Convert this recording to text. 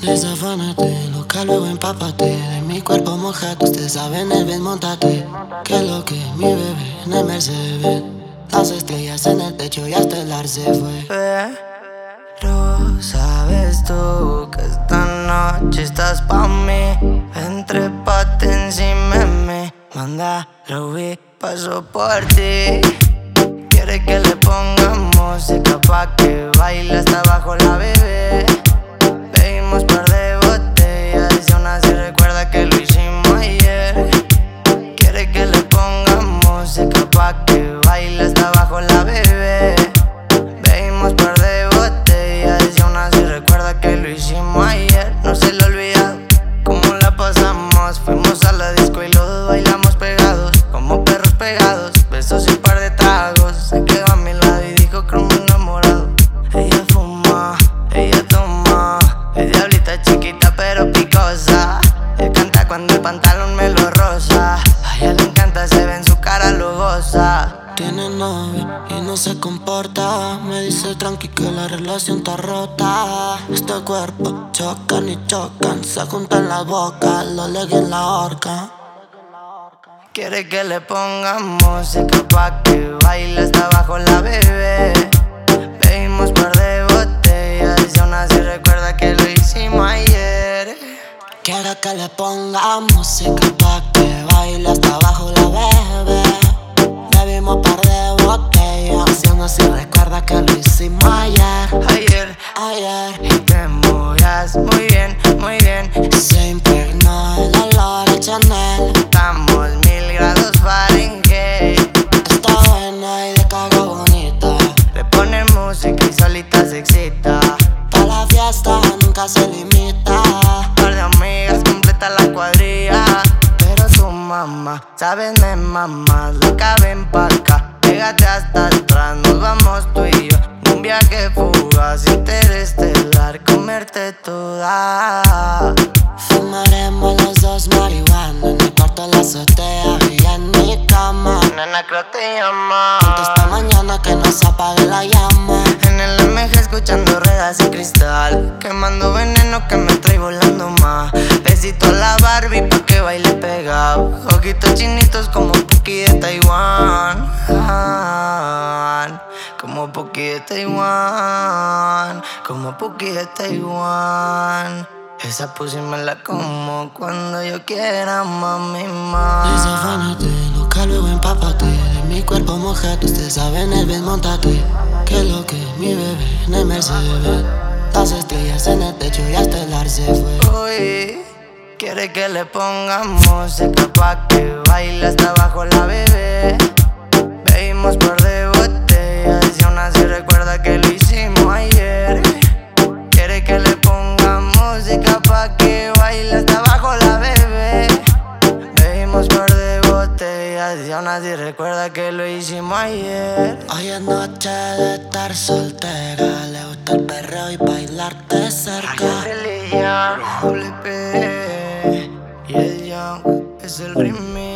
Desafánate, loca, luego empápate. De mi cuerpo mojado, ustedes saben el bien, montate. Que lo que mi bebé en el Mercedes. Las estrellas en el techo y hasta el ar se fue. Pero sabes tú que esta noche estás pa' mí. Entre encima de Manda, lo vi, paso por ti. Quiere que le ponga música pa' que baile hasta Fuimos a la disco y los dos bailamos pegados Como perros pegados, besos y un par de tragos. Se quedó a mi lado y dijo me enamorado. Ella fuma, ella toma. Es diablita chiquita pero picosa. Él canta cuando el pantalón me lo rosa A ella le encanta, se ve en su cara, lo tiene novio y no se comporta. Me dice tranqui que la relación está rota. Este cuerpo chocan y chocan, se juntan las bocas, lo leguen en la horca. Quiere que le ponga música pa' que baile hasta abajo la bebé. Bebimos par de botellas y aún así recuerda que lo hicimos ayer. Quiere que le ponga música pa' que baile hasta abajo la bebé. Bien. se impregnó el olor a Chanel. Estamos mil grados Fahrenheit. Está buena y de caga bonita. Le pone música y solita se excita. Pa' la fiesta nunca se limita. Par de amigas completa la cuadrilla. Pero tu mamá, sabes, me mamá. Loca, ven pa' acá. Pégate hasta atrás, cama. Nena, creo te llama. Esta mañana que no se apague la llama. En el MG escuchando ruedas y cristal Quemando veneno que me trae volando más Besito a la Barbie pa' que baile pegado Ojitos chinitos como Puki de Taiwán Como Puki de Taiwán Como Puki de Taiwán Esa pussy me la como cuando yo quiera, mami, mami Loca, luego empápate. Mi cuerpo mojado, ustedes saben el bien, montate. Que lo que mi bebé en el Mercedes. Las estrellas en el techo y hasta el ar se fue. Uy, quiere que le ponga música pa' que baile hasta abajo la bebé. Bebimos par de botellas y aún así recuerda que lo hicimos ayer. Quiere que le ponga música pa' que baile hasta y recuerda que lo hicimos ayer. Hoy es noche de estar soltera. Le gusta el perreo y bailarte cerca. Religión, doble P y el Young es el remix.